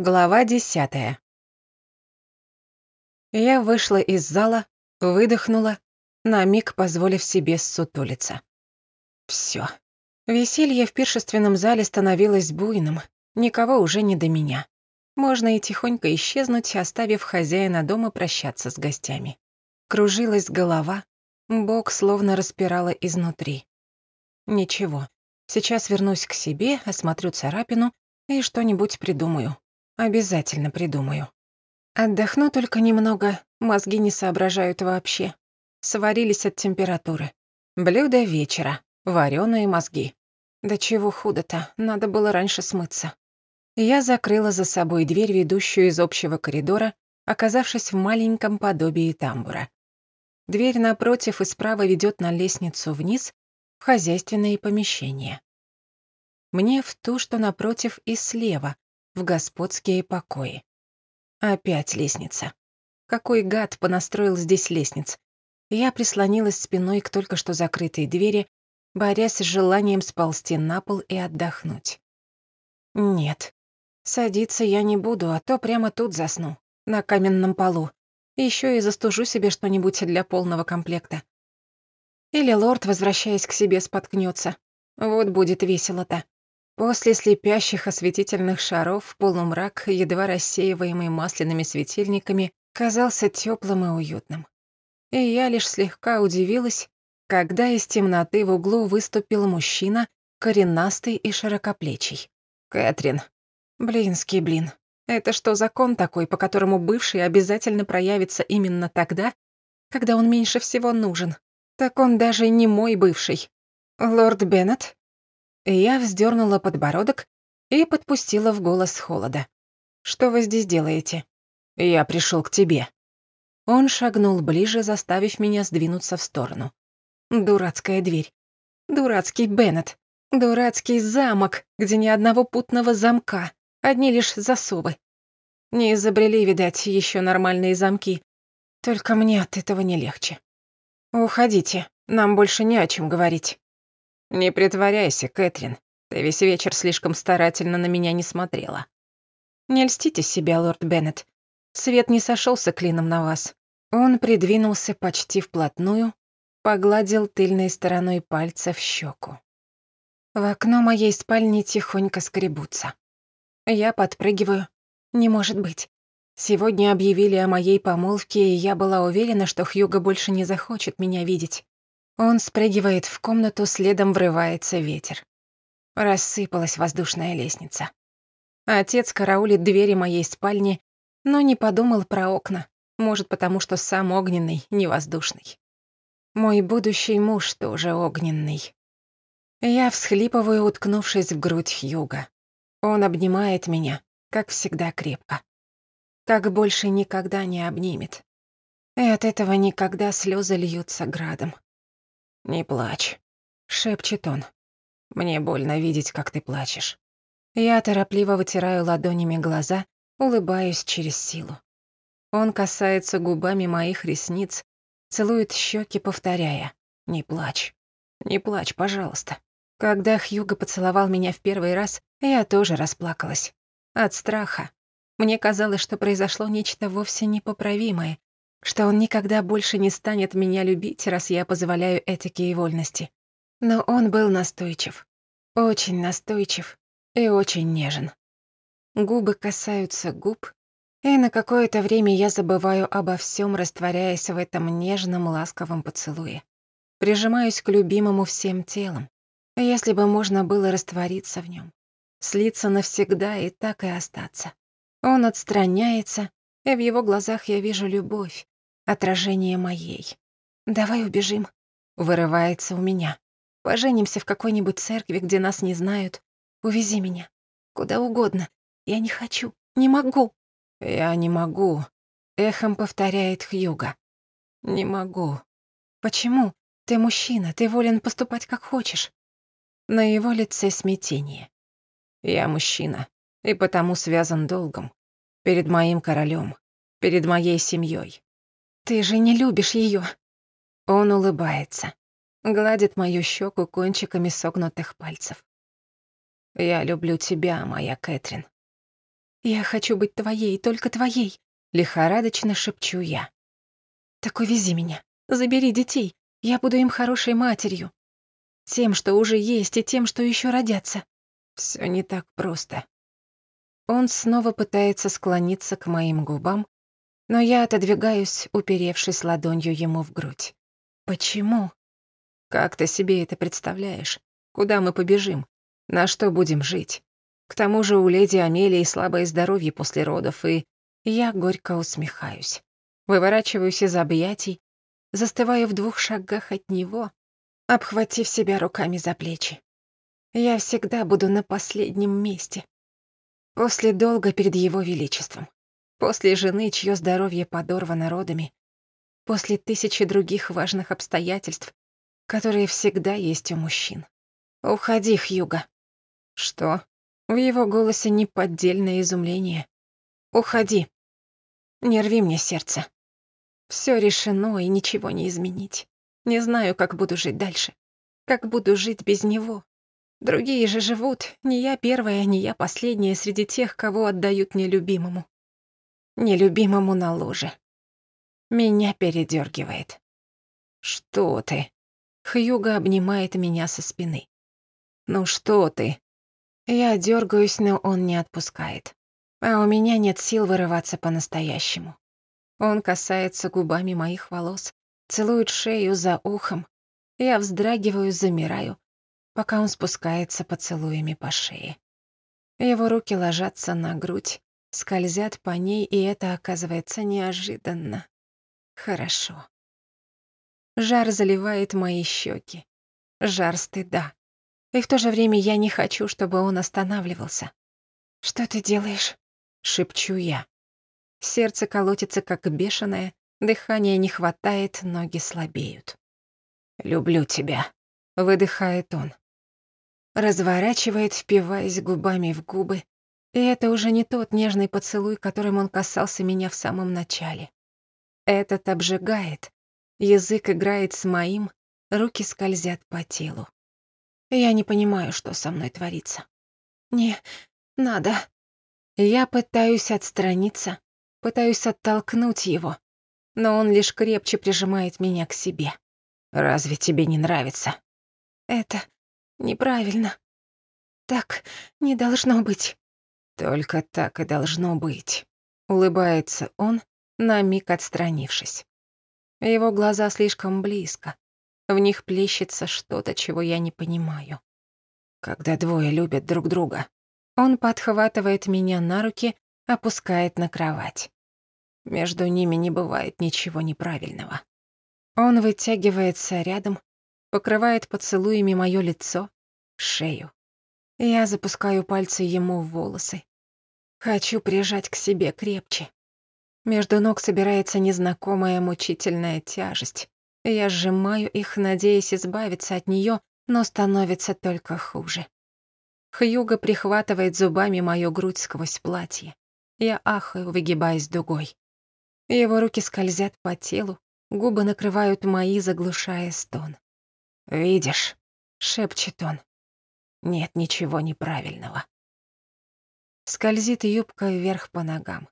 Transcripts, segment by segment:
Глава десятая. Я вышла из зала, выдохнула, на миг позволив себе ссутулиться. Всё. Веселье в пиршественном зале становилось буйным, никого уже не до меня. Можно и тихонько исчезнуть, оставив хозяина дома прощаться с гостями. Кружилась голова, бок словно распирала изнутри. Ничего, сейчас вернусь к себе, осмотрю царапину и что-нибудь придумаю. Обязательно придумаю. Отдохну только немного, мозги не соображают вообще. Сварились от температуры. Блюдо вечера, вареные мозги. Да чего худо-то, надо было раньше смыться. Я закрыла за собой дверь, ведущую из общего коридора, оказавшись в маленьком подобии тамбура. Дверь напротив и справа ведет на лестницу вниз, в хозяйственные помещения. Мне в ту, что напротив и слева, в господские покои. Опять лестница. Какой гад понастроил здесь лестниц. Я прислонилась спиной к только что закрытой двери, борясь с желанием сползти на пол и отдохнуть. Нет, садиться я не буду, а то прямо тут засну, на каменном полу. Еще и застужу себе что-нибудь для полного комплекта. Или лорд, возвращаясь к себе, споткнется. Вот будет весело-то. После слепящих осветительных шаров полумрак, едва рассеиваемый масляными светильниками, казался теплым и уютным. И я лишь слегка удивилась, когда из темноты в углу выступил мужчина, коренастый и широкоплечий. «Кэтрин». Блинский блин. Это что, закон такой, по которому бывший обязательно проявится именно тогда, когда он меньше всего нужен? Так он даже не мой бывший. Лорд Беннет? Я вздернула подбородок и подпустила в голос холода. «Что вы здесь делаете?» «Я пришел к тебе». Он шагнул ближе, заставив меня сдвинуться в сторону. Дурацкая дверь. Дурацкий Беннет. Дурацкий замок, где ни одного путного замка, одни лишь засовы. Не изобрели, видать, еще нормальные замки. Только мне от этого не легче. Уходите, нам больше не о чем говорить. «Не притворяйся, Кэтрин. Ты весь вечер слишком старательно на меня не смотрела». «Не льстите себя, лорд Беннет. Свет не сошелся клином на вас». Он придвинулся почти вплотную, погладил тыльной стороной пальца в щеку. В окно моей спальни тихонько скребутся. Я подпрыгиваю. Не может быть. Сегодня объявили о моей помолвке, и я была уверена, что Хьюго больше не захочет меня видеть. Он спрыгивает в комнату, следом врывается ветер. Рассыпалась воздушная лестница. Отец караулит двери моей спальни, но не подумал про окна. Может, потому что сам огненный, не воздушный. Мой будущий муж тоже огненный. Я всхлипываю, уткнувшись в грудь Хьюга. Он обнимает меня, как всегда, крепко. Как больше никогда не обнимет. И от этого никогда слезы льются градом. «Не плачь», — шепчет он. «Мне больно видеть, как ты плачешь». Я торопливо вытираю ладонями глаза, улыбаюсь через силу. Он касается губами моих ресниц, целует щеки, повторяя «Не плачь, не плачь, пожалуйста». Когда Хьюго поцеловал меня в первый раз, я тоже расплакалась. От страха. Мне казалось, что произошло нечто вовсе непоправимое, что он никогда больше не станет меня любить, раз я позволяю этикие вольности. Но он был настойчив. Очень настойчив и очень нежен. Губы касаются губ, и на какое-то время я забываю обо всем, растворяясь в этом нежном, ласковом поцелуе. Прижимаюсь к любимому всем телом. Если бы можно было раствориться в нем, слиться навсегда и так и остаться. Он отстраняется, и в его глазах я вижу любовь, отражение моей. «Давай убежим», — вырывается у меня. «Поженимся в какой-нибудь церкви, где нас не знают. Увези меня. Куда угодно. Я не хочу. Не могу». «Я не могу», — эхом повторяет Хьюга. «Не могу». «Почему? Ты мужчина, ты волен поступать как хочешь». На его лице смятение. «Я мужчина, и потому связан долгом. Перед моим королем, перед моей семьей. Ты же не любишь ее. Он улыбается, гладит мою щеку кончиками согнутых пальцев. Я люблю тебя, моя Кэтрин. Я хочу быть твоей, только твоей, лихорадочно шепчу я. Так увези меня, забери детей, я буду им хорошей матерью. Тем, что уже есть, и тем, что еще родятся. Все не так просто. Он снова пытается склониться к моим губам, но я отодвигаюсь, уперевшись ладонью ему в грудь. Почему? Как ты себе это представляешь? Куда мы побежим? На что будем жить? К тому же у леди Амелии слабое здоровье после родов, и я горько усмехаюсь. Выворачиваюсь из объятий, застываю в двух шагах от него, обхватив себя руками за плечи. Я всегда буду на последнем месте. После долга перед его величеством. После жены, чье здоровье подорвано родами. После тысячи других важных обстоятельств, которые всегда есть у мужчин. «Уходи, Хьюга». «Что?» В его голосе неподдельное изумление. «Уходи. Не рви мне сердце. Все решено, и ничего не изменить. Не знаю, как буду жить дальше. Как буду жить без него. Другие же живут, не я первая, не я последняя среди тех, кого отдают нелюбимому. Нелюбимому на ложе. Меня передергивает. «Что ты?» Хьюга обнимает меня со спины. «Ну что ты?» Я дергаюсь, но он не отпускает. А у меня нет сил вырываться по-настоящему. Он касается губами моих волос, целует шею за ухом. Я вздрагиваю, замираю, пока он спускается поцелуями по шее. Его руки ложатся на грудь, скользят по ней, и это оказывается неожиданно. Хорошо. Жар заливает мои щеки. Жар стыда. И в то же время я не хочу, чтобы он останавливался. «Что ты делаешь?» — шепчу я. Сердце колотится, как бешеное, дыхания не хватает, ноги слабеют. «Люблю тебя», — выдыхает он. Разворачивает, впиваясь губами в губы, и это уже не тот нежный поцелуй, которым он касался меня в самом начале. Этот обжигает, язык играет с моим, руки скользят по телу. Я не понимаю, что со мной творится. Не надо. Я пытаюсь отстраниться, пытаюсь оттолкнуть его, но он лишь крепче прижимает меня к себе. Разве тебе не нравится? Это неправильно. Так не должно быть. Только так и должно быть. Улыбается он, на миг отстранившись. Его глаза слишком близко. В них плещется что-то, чего я не понимаю. Когда двое любят друг друга. Он подхватывает меня на руки, опускает на кровать. Между ними не бывает ничего неправильного. Он вытягивается рядом, покрывает поцелуями моё лицо, шею. Я запускаю пальцы ему в волосы. Хочу прижать к себе крепче. Между ног собирается незнакомая мучительная тяжесть. Я сжимаю их, надеясь избавиться от нее, но становится только хуже. Хьюго прихватывает зубами мою грудь сквозь платье. Я ахаю, выгибаясь дугой. Его руки скользят по телу, губы накрывают мои, заглушая стон. «Видишь?» — шепчет он. «Нет ничего неправильного». Скользит юбка вверх по ногам.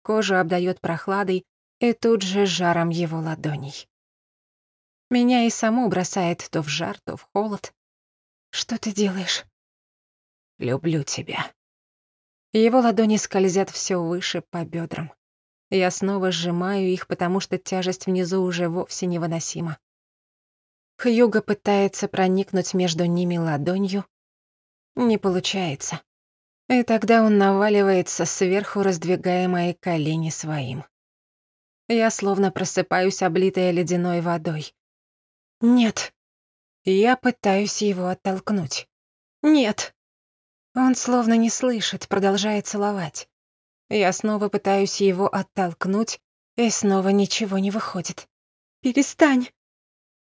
Кожу обдает прохладой и тут же жаром его ладоней. Меня и саму бросает то в жар, то в холод. Что ты делаешь? Люблю тебя. Его ладони скользят все выше по бедрам. Я снова сжимаю их, потому что тяжесть внизу уже вовсе невыносима. Хьюго пытается проникнуть между ними ладонью. Не получается. И тогда он наваливается сверху, раздвигая мои колени своим. Я словно просыпаюсь, облитая ледяной водой. «Нет». Я пытаюсь его оттолкнуть. «Нет». Он словно не слышит, продолжает целовать. Я снова пытаюсь его оттолкнуть, и снова ничего не выходит. «Перестань!»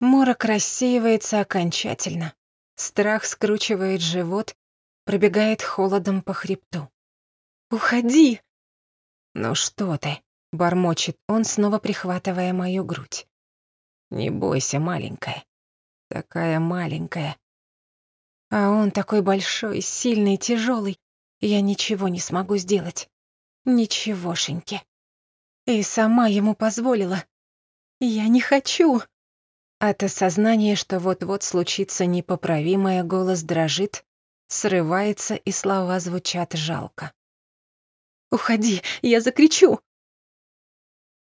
Морок рассеивается окончательно. Страх скручивает живот, пробегает холодом по хребту. «Уходи!» «Ну что ты?» — бормочет он, снова прихватывая мою грудь. Не бойся, маленькая. Такая маленькая. А он такой большой, сильный, тяжелый. Я ничего не смогу сделать. Ничегошеньки. И сама ему позволила. Я не хочу. От осознания, что вот-вот случится непоправимое, голос дрожит, срывается, и слова звучат жалко. «Уходи, я закричу!»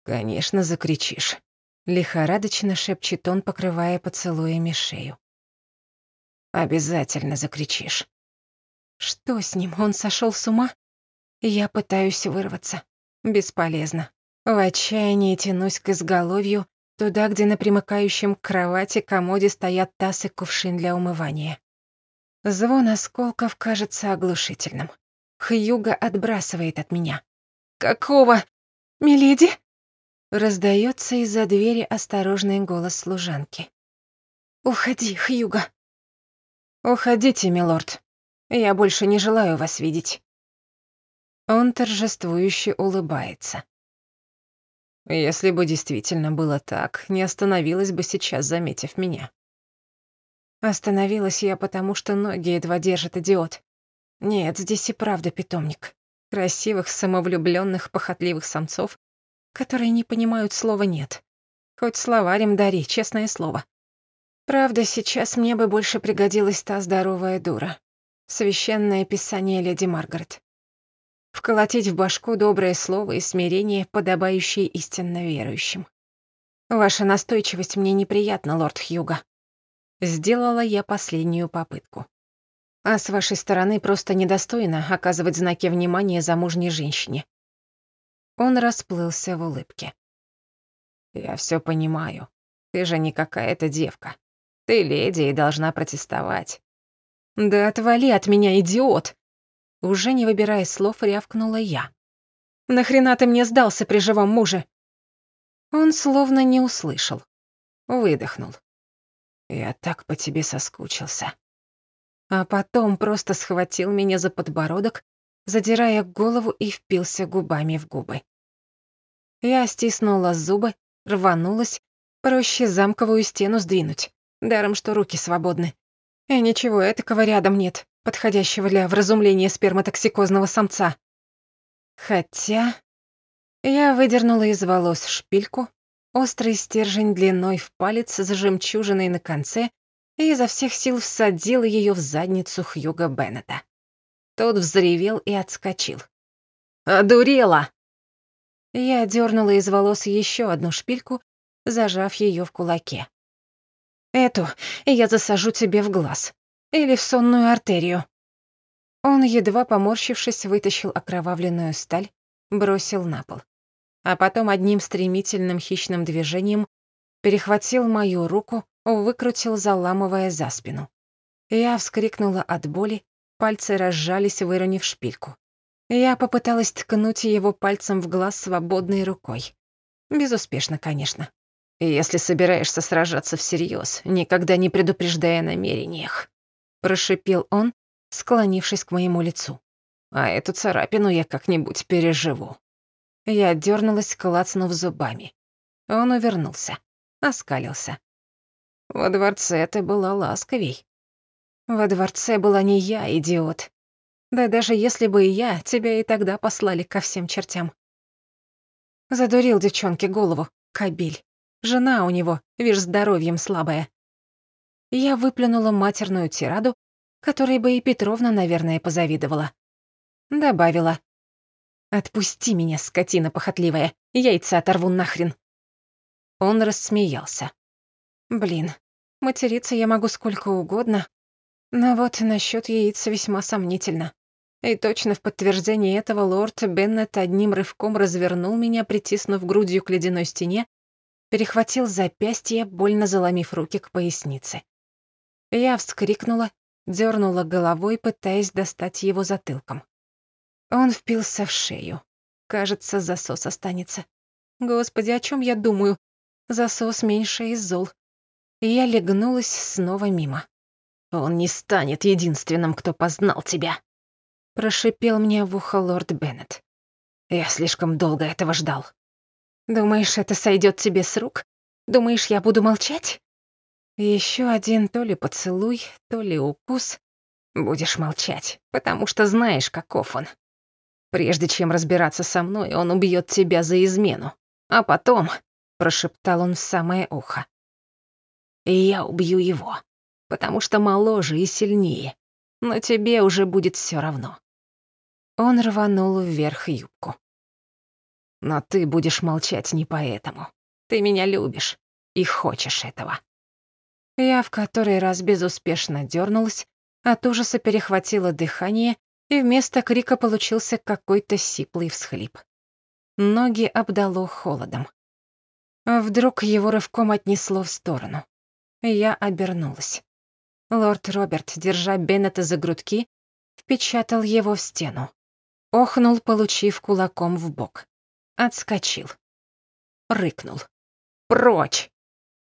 «Конечно, закричишь», — лихорадочно шепчет он, покрывая поцелуями шею. «Обязательно закричишь». Что с ним, он сошел с ума? Я пытаюсь вырваться. Бесполезно. В отчаянии тянусь к изголовью, туда, где на примыкающем к кровати комоде стоят таз и кувшин для умывания. Звон осколков кажется оглушительным. Хьюга отбрасывает от меня. «Какого? Миледи?» Раздается из-за двери осторожный голос служанки. «Уходи, Хьюга». «Уходите, милорд. Я больше не желаю вас видеть». Он торжествующе улыбается. Если бы действительно было так, не остановилась бы сейчас, заметив меня. Остановилась я, потому что ноги едва держит идиот. Нет, здесь и правда питомник. Красивых, самовлюбленных, похотливых самцов, которые не понимают слова «нет». Хоть словарем дари, честное слово. Правда, сейчас мне бы больше пригодилась та здоровая дура. Священное писание леди Маргарет. Вколотить в башку доброе слово и смирение, подобающее истинно верующим. Ваша настойчивость мне неприятна, лорд Хьюга. Сделала я последнюю попытку. А с вашей стороны просто недостойно оказывать знаки внимания замужней женщине. Он расплылся в улыбке. Я все понимаю. Ты же не какая-то девка. Ты леди и должна протестовать. Да отвали от меня, идиот! Уже не выбирая слов, рявкнула я. «Нахрена ты мне сдался при живом муже?» Он словно не услышал. Выдохнул. Я так по тебе соскучился. А потом просто схватил меня за подбородок, задирая голову и впился губами в губы. Я стиснула зубы, рванулась, проще замковую стену сдвинуть, даром что руки свободны. И ничего этакого рядом нет, подходящего для вразумления сперматоксикозного самца. Хотя... Я выдернула из волос шпильку, острый стержень длиной в палец с жемчужиной на конце и изо всех сил всадила ее в задницу Хьюга Беннета. Тот взревел и отскочил. «Одурела!» Я дернула из волос еще одну шпильку, зажав ее в кулаке. «Эту я засажу тебе в глаз. Или в сонную артерию». Он, едва поморщившись, вытащил окровавленную сталь, бросил на пол а потом одним стремительным хищным движением перехватил мою руку, выкрутил, заламывая за спину. Я вскрикнула от боли, пальцы разжались, выронив шпильку. Я попыталась ткнуть его пальцем в глаз свободной рукой. Безуспешно, конечно. «Если собираешься сражаться всерьез, никогда не предупреждая о намерениях», — прошипел он, склонившись к моему лицу. «А эту царапину я как-нибудь переживу». Я дернулась, клацнув зубами. Он увернулся, оскалился. Во дворце ты была ласковей. Во дворце была не я, идиот. Да даже если бы и я, тебя и тогда послали ко всем чертям. Задурил девчонке голову, кабель. Жена у него, вишь, здоровьем слабая. Я выплюнула матерную тираду, которой бы и Петровна, наверное, позавидовала. Добавила. «Отпусти меня, скотина похотливая, яйца оторву нахрен». Он рассмеялся. «Блин, материться я могу сколько угодно, но вот насчет яиц весьма сомнительно». И точно в подтверждение этого лорд Беннет одним рывком развернул меня, притиснув грудью к ледяной стене, перехватил запястье, больно заломив руки к пояснице. Я вскрикнула, дернула головой, пытаясь достать его затылком. Он впился в шею. Кажется, засос останется. Господи, о чем я думаю? Засос меньше из зол. Я легнулась снова мимо. «Он не станет единственным, кто познал тебя», — прошипел мне в ухо лорд Беннет. «Я слишком долго этого ждал». «Думаешь, это сойдет тебе с рук? Думаешь, я буду молчать?» Еще один то ли поцелуй, то ли укус. Будешь молчать, потому что знаешь, каков он. Прежде чем разбираться со мной, он убьет тебя за измену. А потом, — прошептал он в самое ухо, — я убью его, потому что моложе и сильнее, но тебе уже будет все равно. Он рванул вверх юбку. Но ты будешь молчать не поэтому. Ты меня любишь и хочешь этого. Я в который раз безуспешно дернулась, от ужаса перехватила дыхание, и вместо крика получился какой-то сиплый всхлип. Ноги обдало холодом. Вдруг его рывком отнесло в сторону. Я обернулась. Лорд Роберт, держа Беннета за грудки, впечатал его в стену. Охнул, получив кулаком в бок. Отскочил. Рыкнул. «Прочь!»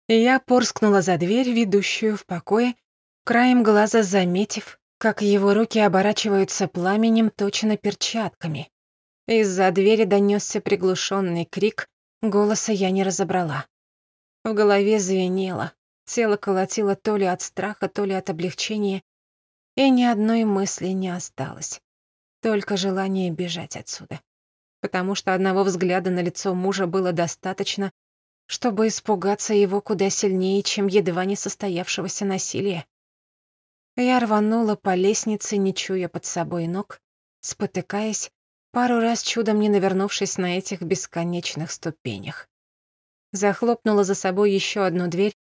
Я порскнула за дверь, ведущую в покое, краем глаза заметив, как его руки оборачиваются пламенем точно перчатками. Из-за двери донёсся приглушенный крик, голоса я не разобрала. В голове звенело, тело колотило то ли от страха, то ли от облегчения, и ни одной мысли не осталось. Только желание бежать отсюда. Потому что одного взгляда на лицо мужа было достаточно, чтобы испугаться его куда сильнее, чем едва не состоявшегося насилия. Я рванула по лестнице, не чуя под собой ног, спотыкаясь, пару раз чудом не навернувшись на этих бесконечных ступенях. Захлопнула за собой еще одну дверь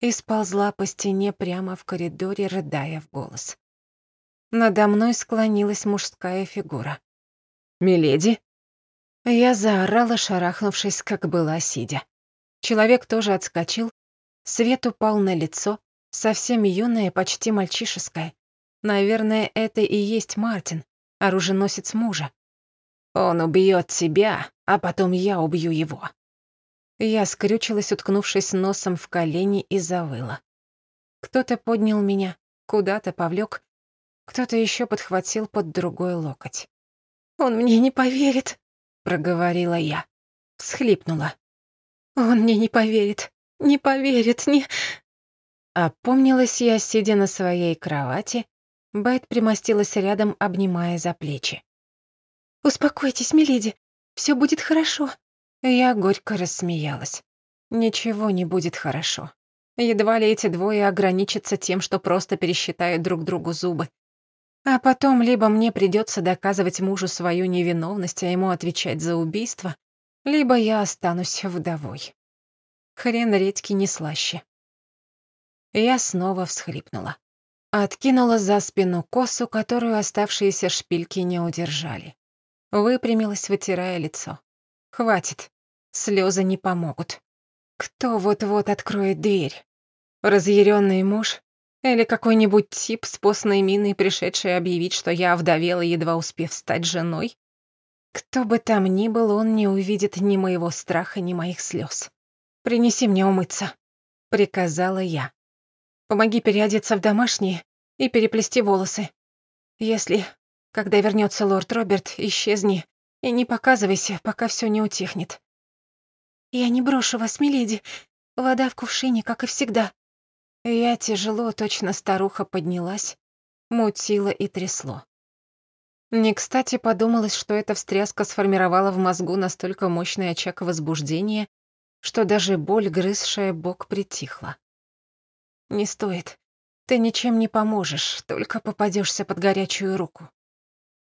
и сползла по стене прямо в коридоре, рыдая в голос. Надо мной склонилась мужская фигура. «Миледи?» Я заорала, шарахнувшись, как была сидя. Человек тоже отскочил, свет упал на лицо, совсем юное, почти мальчишеское. Наверное, это и есть Мартин, оруженосец мужа. Он убьет тебя, а потом я убью его. Я скрючилась, уткнувшись носом в колени и завыла. Кто-то поднял меня, куда-то повлек, кто-то еще подхватил под другой локоть. «Он мне не поверит», — проговорила я. Всхлипнула. «Он мне не поверит, не поверит, не...» Опомнилась я, сидя на своей кровати. Бет примостилась рядом, обнимая за плечи. «Успокойтесь, миледи, все будет хорошо». Я горько рассмеялась. «Ничего не будет хорошо. Едва ли эти двое ограничатся тем, что просто пересчитают друг другу зубы. А потом либо мне придется доказывать мужу свою невиновность, а ему отвечать за убийство, либо я останусь вдовой. Хрен редьки не слаще. Я снова всхлипнула. Откинула за спину косу, которую оставшиеся шпильки не удержали. Выпрямилась, вытирая лицо. Хватит, слезы не помогут. Кто вот-вот откроет дверь? Разъяренный муж или какой-нибудь тип с постной миной, пришедший объявить, что я овдовела, едва успев стать женой? Кто бы там ни был, он не увидит ни моего страха, ни моих слез. «Принеси мне умыться», — приказала я. «Помоги переодеться в домашние и переплести волосы. Если, когда вернется лорд Роберт, исчезни и не показывайся, пока все не утихнет». «Я не брошу вас, миледи. Вода в кувшине, как и всегда», я тяжело, точно старуха, поднялась, мутила и трясло. Не кстати подумалось, что эта встряска сформировала в мозгу настолько мощный очаг возбуждения, что даже боль, грызшая бок, притихла. «Не стоит. Ты ничем не поможешь, только попадешься под горячую руку».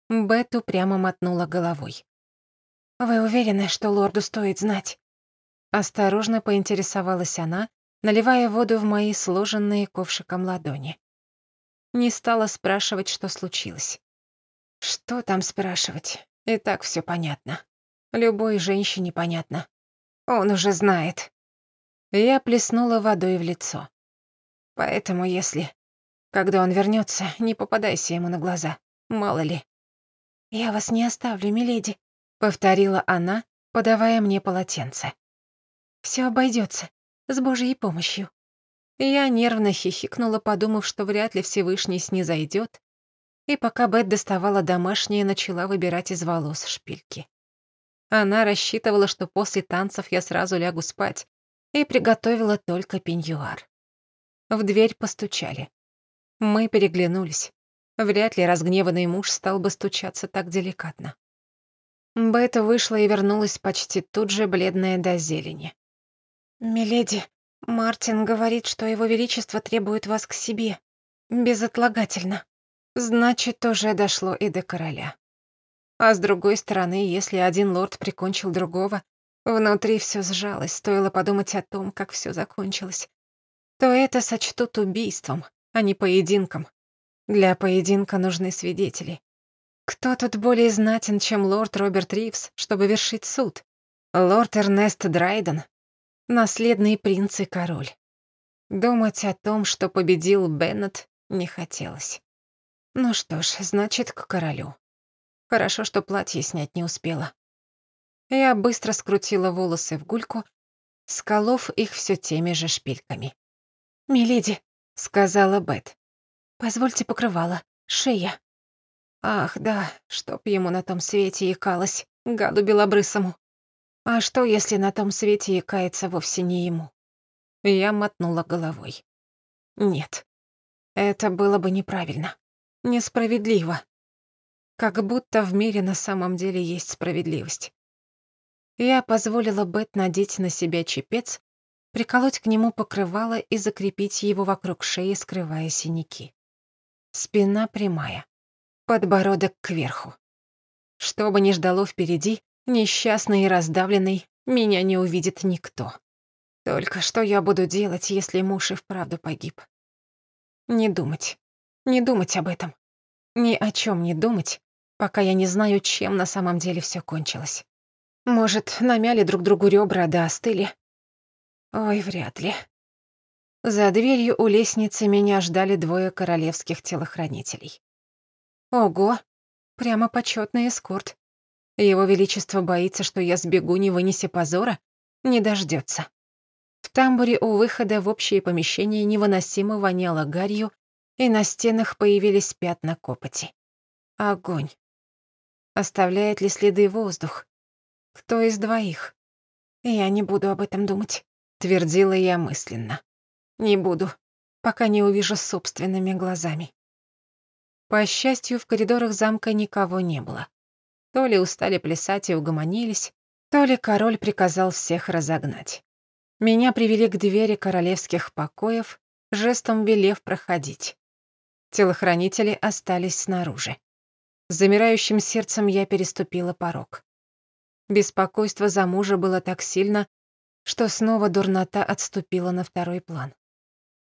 Бет упрямо мотнула головой. «Вы уверены, что лорду стоит знать?» Осторожно поинтересовалась она, наливая воду в мои сложенные ковшиком ладони. Не стала спрашивать, что случилось. Что там спрашивать? И так все понятно. Любой женщине понятно. Он уже знает. Я плеснула водой в лицо. Поэтому если, когда он вернется, не попадайся ему на глаза, мало ли. «Я вас не оставлю, миледи», — повторила она, подавая мне полотенце. Все обойдется с Божьей помощью. Я нервно хихикнула, подумав, что вряд ли Всевышний снизойдёт, и пока Бет доставала домашнее, начала выбирать из волос шпильки. Она рассчитывала, что после танцев я сразу лягу спать, и приготовила только пеньюар. В дверь постучали. Мы переглянулись. Вряд ли разгневанный муж стал бы стучаться так деликатно. Бета вышла и вернулась почти тут же, бледная до зелени. «Миледи, Мартин говорит, что его величество требует вас к себе. Безотлагательно. Значит, уже дошло и до короля. А с другой стороны, если один лорд прикончил другого, внутри все сжалось, стоило подумать о том, как все закончилось, то это сочтут убийством, а не поединком. Для поединка нужны свидетели. Кто тут более знатен, чем лорд Роберт Ривз, чтобы вершить суд? Лорд Эрнест Драйден, наследный принц и король. Думать о том, что победил Беннет, не хотелось. Ну что ж, значит, к королю. Хорошо, что платье снять не успела. Я быстро скрутила волосы в гульку, сколов их все теми же шпильками. «Миледи», — сказала Бет, — «позвольте покрывало, шея». Ах, да, чтоб ему на том свете якалось, гаду белобрысому. А что, если на том свете якается вовсе не ему? Я мотнула головой. Нет, это было бы неправильно, несправедливо. Как будто в мире на самом деле есть справедливость. Я позволила Бет надеть на себя чепец, приколоть к нему покрывало и закрепить его вокруг шеи, скрывая синяки. Спина прямая, подбородок кверху. Что бы ни ждало впереди, несчастный и раздавленный, меня не увидит никто. Только что я буду делать, если муж и вправду погиб? Не думать. Не думать об этом. Ни о чем не думать, пока я не знаю, чем на самом деле все кончилось. Может, намяли друг другу ребра да остыли? Ой, вряд ли. За дверью у лестницы меня ждали двое королевских телохранителей. Ого, прямо почетный эскорт. Его Величество боится, что я сбегу, не вынеся позора? Не дождется. В тамбуре у выхода в общее помещение невыносимо воняло гарью, и на стенах появились пятна копоти. Огонь. Оставляет ли следы воздух? Кто из двоих? Я не буду об этом думать, твердила я мысленно. Не буду, пока не увижу собственными глазами. По счастью, в коридорах замка никого не было. То ли устали плясать и угомонились, то ли король приказал всех разогнать. Меня привели к двери королевских покоев, жестом велев проходить. Телохранители остались снаружи. С замирающим сердцем я переступила порог. Беспокойство за мужа было так сильно, что снова дурнота отступила на второй план.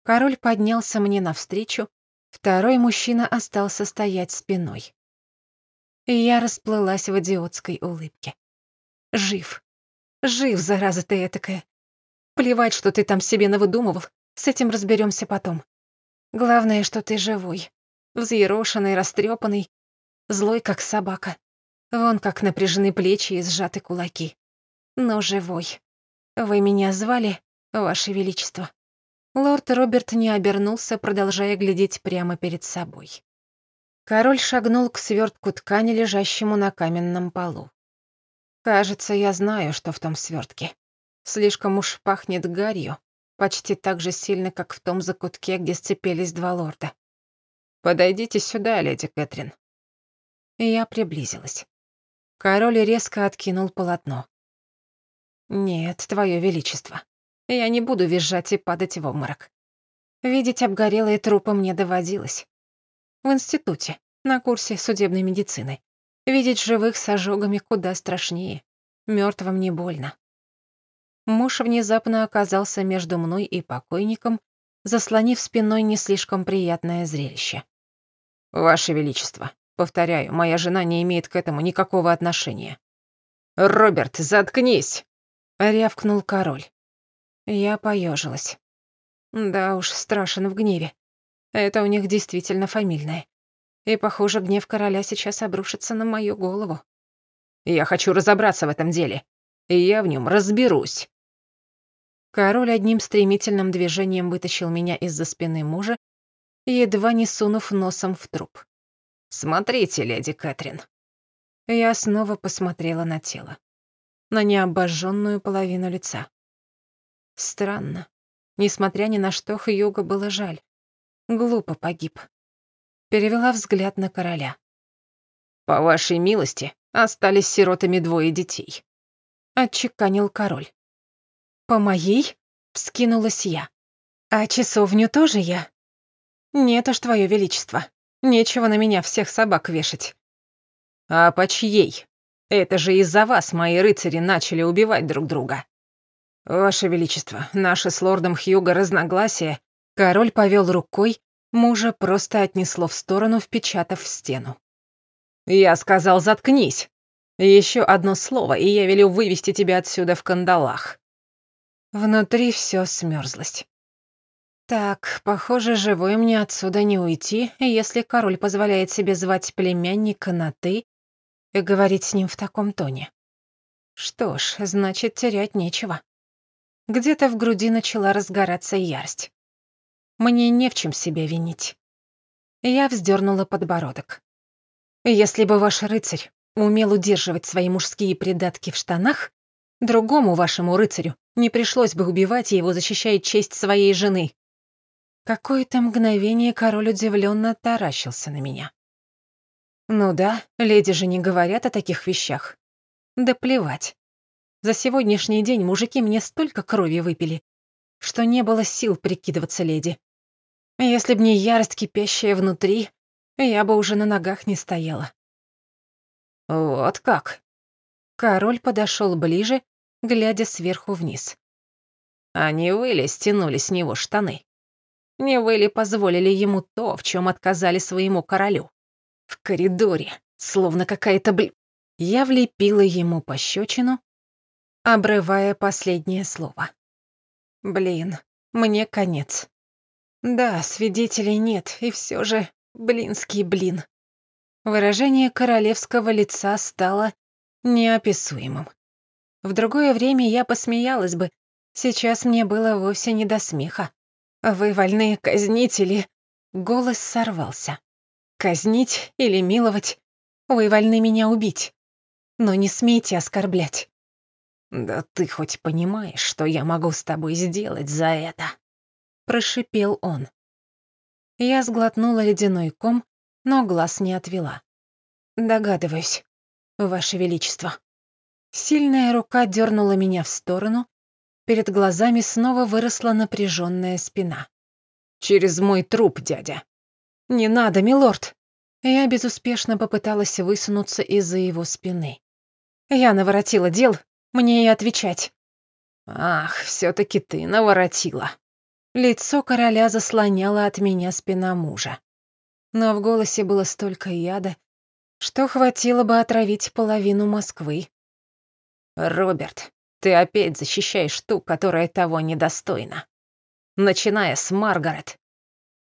Король поднялся мне навстречу, второй мужчина остался стоять спиной. И я расплылась в идиотской улыбке. Жив. Жив, зараза ты этакая. Плевать, что ты там себе навыдумывал, с этим разберемся потом. Главное, что ты живой, взъерошенный, растрепанный, злой, как собака. Вон как напряжены плечи и сжаты кулаки. Но живой. Вы меня звали, Ваше Величество?» Лорд Роберт не обернулся, продолжая глядеть прямо перед собой. Король шагнул к свертку ткани, лежащему на каменном полу. «Кажется, я знаю, что в том свертке. Слишком уж пахнет гарью, почти так же сильно, как в том закутке, где сцепились два лорда. «Подойдите сюда, леди Кэтрин». Я приблизилась. Король резко откинул полотно. «Нет, твое величество, я не буду визжать и падать в обморок. Видеть обгорелые трупы мне доводилось. В институте, на курсе судебной медицины. Видеть живых с ожогами куда страшнее. Мертвым не больно. Муж внезапно оказался между мной и покойником, заслонив спиной не слишком приятное зрелище. «Ваше Величество, повторяю, моя жена не имеет к этому никакого отношения». «Роберт, заткнись!» — рявкнул король. Я поежилась. Да уж, страшен в гневе. Это у них действительно фамильное. И, похоже, гнев короля сейчас обрушится на мою голову. Я хочу разобраться в этом деле. И я в нем разберусь. Король одним стремительным движением вытащил меня из-за спины мужа, едва не сунув носом в труп. «Смотрите, леди Кэтрин». Я снова посмотрела на тело. На необожженную половину лица. Странно. Несмотря ни на что, Хьюга было жаль. Глупо погиб. Перевела взгляд на короля. «По вашей милости, Остались сиротами двое детей. Отчеканил король. По моей? Вскинулась я. А часовню тоже я? Нет уж, твое величество. Нечего на меня всех собак вешать. А по чьей? Это же из-за вас мои рыцари начали убивать друг друга. Ваше Величество, наше с лордом Хьюго разногласия. Король повел рукой, мужа просто отнесло в сторону, впечатав в стену. Я сказал, заткнись. Еще одно слово, и я велю вывести тебя отсюда в кандалах. Внутри все смерзлось. Так, похоже, живой мне отсюда не уйти, если король позволяет себе звать племянника на «ты» и говорить с ним в таком тоне. Что ж, значит, терять нечего. Где-то в груди начала разгораться ярость. Мне не в чем себя винить. Я вздернула подбородок. Если бы ваш рыцарь умел удерживать свои мужские придатки в штанах, другому вашему рыцарю не пришлось бы убивать его, защищая честь своей жены. Какое-то мгновение король удивленно таращился на меня. Ну да, леди же не говорят о таких вещах. Да плевать. За сегодняшний день мужики мне столько крови выпили, что не было сил прикидываться леди. Если б не ярость, кипящая внутри, я бы уже на ногах не стояла. Вот как. Король подошел ближе, глядя сверху вниз. А не вы ли стянули с него штаны? Не вы ли позволили ему то, в чем отказали своему королю? В коридоре, словно какая-то бл... Я влепила ему пощечину, обрывая последнее слово. Блин, мне конец. Да, свидетелей нет, и все же, блинский блин. Выражение королевского лица стало неописуемым. В другое время я посмеялась бы, сейчас мне было вовсе не до смеха. Вы вольны казнить или... Голос сорвался. Казнить или миловать, вы вольны меня убить. Но не смейте оскорблять. «Да ты хоть понимаешь, что я могу с тобой сделать за это?» Прошипел он. Я сглотнула ледяной ком, но глаз не отвела. «Догадываюсь, Ваше Величество». Сильная рука дернула меня в сторону, перед глазами снова выросла напряженная спина. «Через мой труп, дядя». «Не надо, милорд!» Я безуспешно попыталась высунуться из-за его спины. Я наворотила дел, мне и отвечать. Ах, все таки ты наворотила. Лицо короля заслоняло от меня спина мужа. Но в голосе было столько яда, что хватило бы отравить половину Москвы. «Роберт, ты опять защищаешь ту, которая того недостойна. Начиная с Маргарет.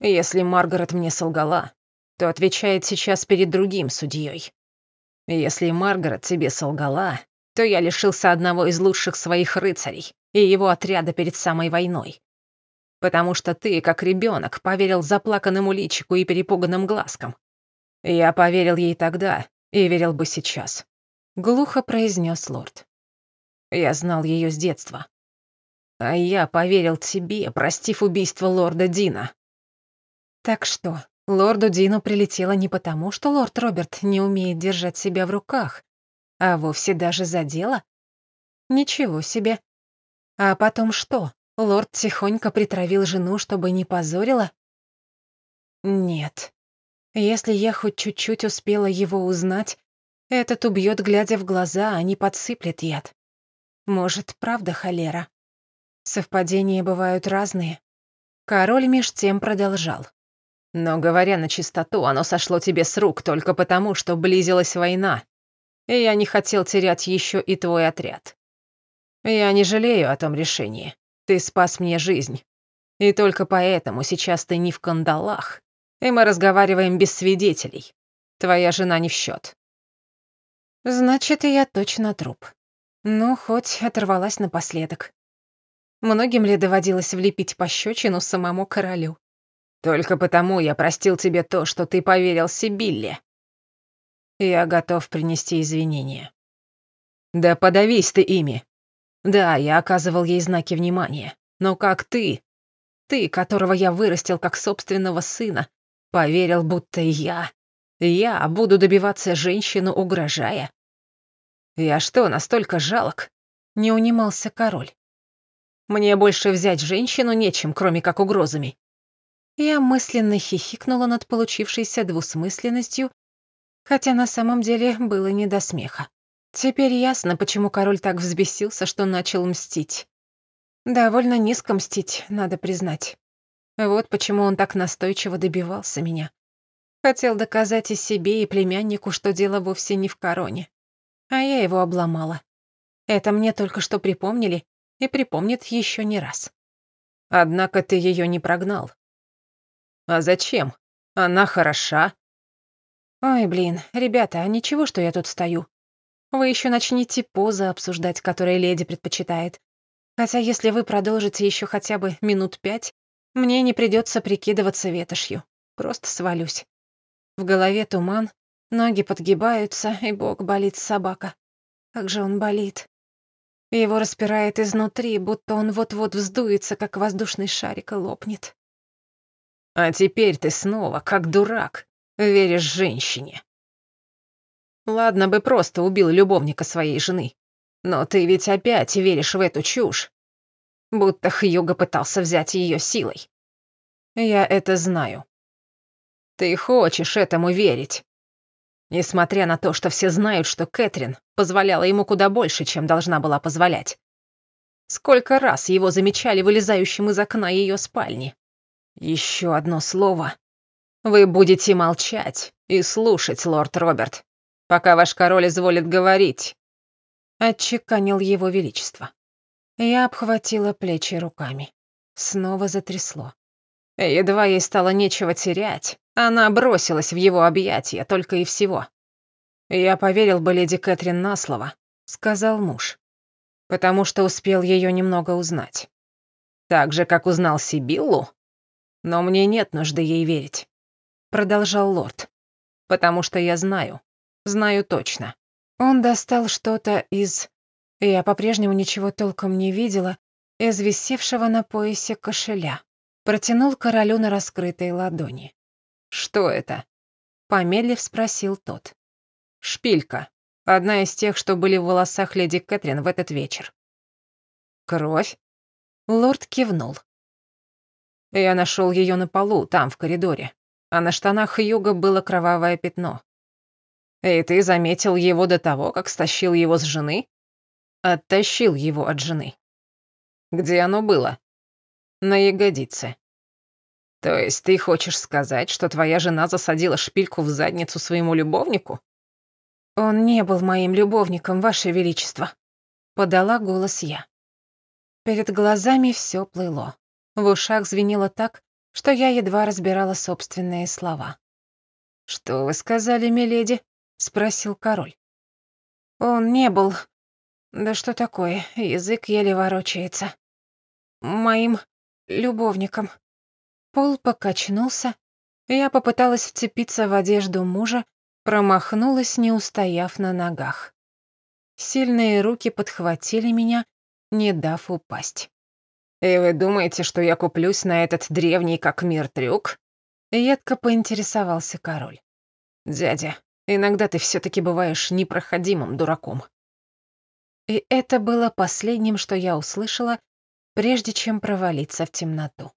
Если Маргарет мне солгала, то отвечает сейчас перед другим судьей. Если Маргарет тебе солгала, то я лишился одного из лучших своих рыцарей и его отряда перед самой войной. Потому что ты, как ребенок, поверил заплаканному личику и перепуганным глазкам. Я поверил ей тогда и верил бы сейчас. Глухо произнес лорд. Я знал ее с детства. А я поверил тебе, простив убийство лорда Дина. Так что, лорду Дину прилетело не потому, что лорд Роберт не умеет держать себя в руках, а вовсе даже за дело? Ничего себе. А потом что? Лорд тихонько притравил жену, чтобы не позорила? Нет. Если я хоть чуть-чуть успела его узнать, этот убьет, глядя в глаза, а не подсыплет яд. Может, правда холера? Совпадения бывают разные. Король меж тем продолжал. Но, говоря на чистоту, оно сошло тебе с рук только потому, что близилась война, и я не хотел терять еще и твой отряд. Я не жалею о том решении. Ты спас мне жизнь. И только поэтому сейчас ты не в кандалах, и мы разговариваем без свидетелей. Твоя жена не в счет. Значит, и я точно труп. Ну, хоть оторвалась напоследок. Многим ли доводилось влепить пощечину самому королю? Только потому я простил тебе то, что ты поверил Сибилле. Я готов принести извинения. Да подавись ты ими. Да, я оказывал ей знаки внимания. Но как ты, ты, которого я вырастил как собственного сына, поверил, будто я, я буду добиваться женщину, угрожая, «Я что, настолько жалок?» — не унимался король. «Мне больше взять женщину нечем, кроме как угрозами». Я мысленно хихикнула над получившейся двусмысленностью, хотя на самом деле было не до смеха. Теперь ясно, почему король так взбесился, что начал мстить. Довольно низко мстить, надо признать. Вот почему он так настойчиво добивался меня. Хотел доказать и себе, и племяннику, что дело вовсе не в короне. А я его обломала. Это мне только что припомнили, и припомнит еще не раз. Однако ты ее не прогнал. А зачем? Она хороша. Ой, блин, ребята, а ничего, что я тут стою? Вы еще начните позы обсуждать, которые леди предпочитает. Хотя если вы продолжите еще хотя бы минут пять, мне не придется прикидываться ветошью. Просто свалюсь. В голове туман, ноги подгибаются, и бок болит собака. Как же он болит. Его распирает изнутри, будто он вот-вот вздуется, как воздушный шарик, и лопнет. А теперь ты снова, как дурак, веришь женщине. Ладно бы просто убил любовника своей жены. Но ты ведь опять веришь в эту чушь. Будто Хьюго пытался взять ее силой. Я это знаю. Ты хочешь этому верить. Несмотря на то, что все знают, что Кэтрин позволяла ему куда больше, чем должна была позволять. Сколько раз его замечали вылезающим из окна ее спальни. Еще одно слово. Вы будете молчать и слушать, лорд Роберт пока ваш король изволит говорить», — отчеканил его величество. Я обхватила плечи руками. Снова затрясло. Едва ей стало нечего терять, она бросилась в его объятия, только и всего. «Я поверил бы леди Кэтрин на слово», — сказал муж, «потому что успел ее немного узнать. Так же, как узнал Сибиллу. Но мне нет нужды ей верить», — продолжал лорд, «потому что я знаю, Знаю точно. Он достал что-то из... Я по-прежнему ничего толком не видела, из висевшего на поясе кошеля. Протянул королю на раскрытой ладони. «Что это?» Помедлив спросил тот. «Шпилька. Одна из тех, что были в волосах леди Кэтрин в этот вечер». «Кровь?» Лорд кивнул. Я нашел ее на полу, там, в коридоре. А на штанах Юга было кровавое пятно. «И ты заметил его до того, как стащил его с жены?» «Оттащил его от жены». «Где оно было?» «На ягодице». «То есть ты хочешь сказать, что твоя жена засадила шпильку в задницу своему любовнику?» «Он не был моим любовником, Ваше Величество», — подала голос я. Перед глазами все плыло. В ушах звенело так, что я едва разбирала собственные слова. «Что вы сказали, миледи?» спросил король. Он не был... Да что такое, язык еле ворочается. Моим любовником. Пол покачнулся. Я попыталась вцепиться в одежду мужа, промахнулась, не устояв на ногах. Сильные руки подхватили меня, не дав упасть. «И вы думаете, что я куплюсь на этот древний как мир трюк?» Едко поинтересовался король. «Дядя, Иногда ты все таки бываешь непроходимым дураком». И это было последним, что я услышала, прежде чем провалиться в темноту.